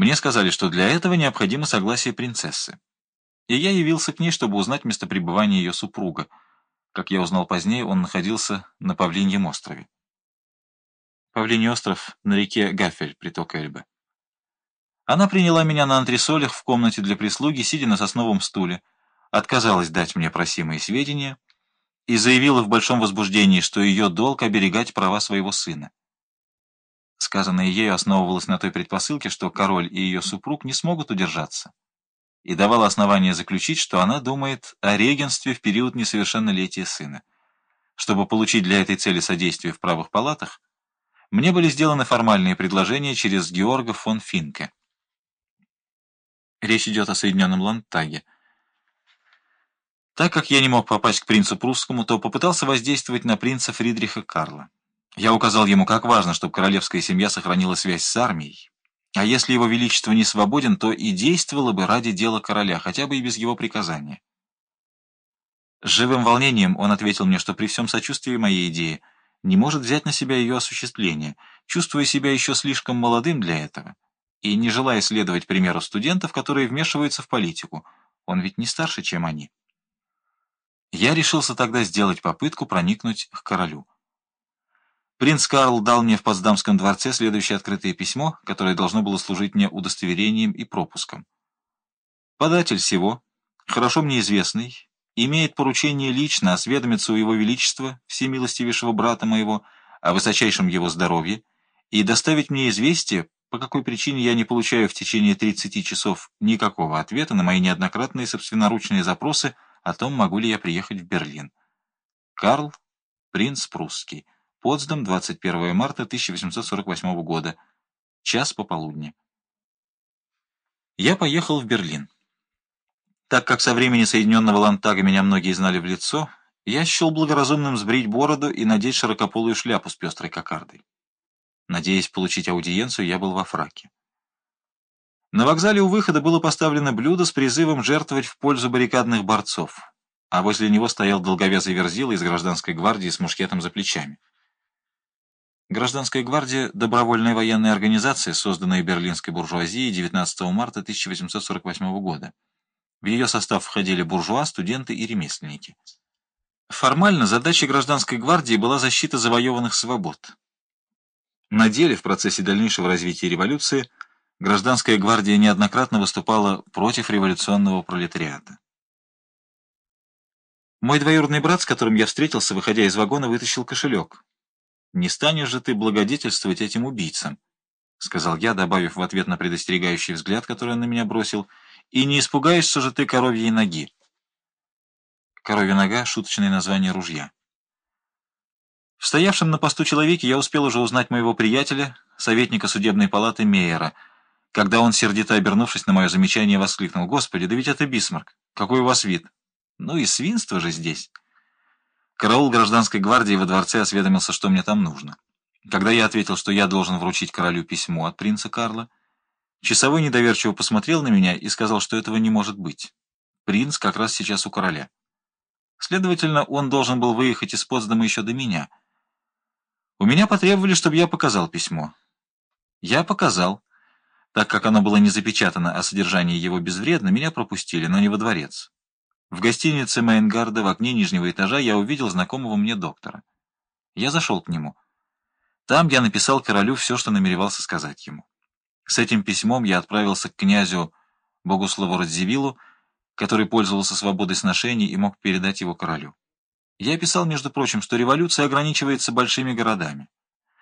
Мне сказали, что для этого необходимо согласие принцессы. И я явился к ней, чтобы узнать местопребывание ее супруга. Как я узнал позднее, он находился на Павлиньем острове. Павлиний остров на реке Гафель, приток Эльбы. Она приняла меня на антресолях в комнате для прислуги, сидя на сосновом стуле, отказалась дать мне просимые сведения и заявила в большом возбуждении, что ее долг оберегать права своего сына. Сказанное ею основывалось на той предпосылке, что король и ее супруг не смогут удержаться, и давало основание заключить, что она думает о регенстве в период несовершеннолетия сына. Чтобы получить для этой цели содействие в правых палатах, мне были сделаны формальные предложения через Георга фон Финке. Речь идет о Соединенном Ландтаге. Так как я не мог попасть к принцу прусскому, то попытался воздействовать на принца Фридриха Карла. Я указал ему, как важно, чтобы королевская семья сохранила связь с армией. А если его величество не свободен, то и действовало бы ради дела короля, хотя бы и без его приказания. С живым волнением он ответил мне, что при всем сочувствии моей идеи не может взять на себя ее осуществление, чувствуя себя еще слишком молодым для этого, и не желая следовать примеру студентов, которые вмешиваются в политику. Он ведь не старше, чем они. Я решился тогда сделать попытку проникнуть к королю. Принц Карл дал мне в Потсдамском дворце следующее открытое письмо, которое должно было служить мне удостоверением и пропуском. Податель всего, хорошо мне известный, имеет поручение лично осведомиться у его величества, всемилостивейшего брата моего, о высочайшем его здоровье, и доставить мне известие, по какой причине я не получаю в течение 30 часов никакого ответа на мои неоднократные собственноручные запросы о том, могу ли я приехать в Берлин. Карл, принц прусский. Потсдам, 21 марта 1848 года. Час пополудни. Я поехал в Берлин. Так как со времени Соединенного Лантага меня многие знали в лицо, я счел благоразумным сбрить бороду и надеть широкополую шляпу с пестрой кокардой. Надеясь получить аудиенцию, я был во фраке. На вокзале у выхода было поставлено блюдо с призывом жертвовать в пользу баррикадных борцов, а возле него стоял долговязый верзила из гражданской гвардии с мушкетом за плечами. Гражданская гвардия – добровольная военная организация, созданная берлинской буржуазией 19 марта 1848 года. В ее состав входили буржуа, студенты и ремесленники. Формально задачей гражданской гвардии была защита завоеванных свобод. На деле, в процессе дальнейшего развития революции, гражданская гвардия неоднократно выступала против революционного пролетариата. Мой двоюродный брат, с которым я встретился, выходя из вагона, вытащил кошелек. «Не станешь же ты благодетельствовать этим убийцам», — сказал я, добавив в ответ на предостерегающий взгляд, который он на меня бросил, «и не испугаешься же ты коровьей ноги». Коровья нога — шуточное название ружья. В стоявшем на посту человеке я успел уже узнать моего приятеля, советника судебной палаты Мейера, когда он, сердито обернувшись на мое замечание, воскликнул, «Господи, да ведь это Бисмарк! Какой у вас вид! Ну и свинство же здесь!» Караул гражданской гвардии во дворце осведомился, что мне там нужно. Когда я ответил, что я должен вручить королю письмо от принца Карла, часовой недоверчиво посмотрел на меня и сказал, что этого не может быть. Принц как раз сейчас у короля. Следовательно, он должен был выехать из Потсдама еще до меня. У меня потребовали, чтобы я показал письмо. Я показал. Так как оно было не запечатано, а содержание его безвредно, меня пропустили, но не во дворец. В гостинице Мейнгарда в окне нижнего этажа я увидел знакомого мне доктора. Я зашел к нему. Там я написал королю все, что намеревался сказать ему. С этим письмом я отправился к князю Богуславу Радзивиллу, который пользовался свободой сношений и мог передать его королю. Я писал, между прочим, что революция ограничивается большими городами.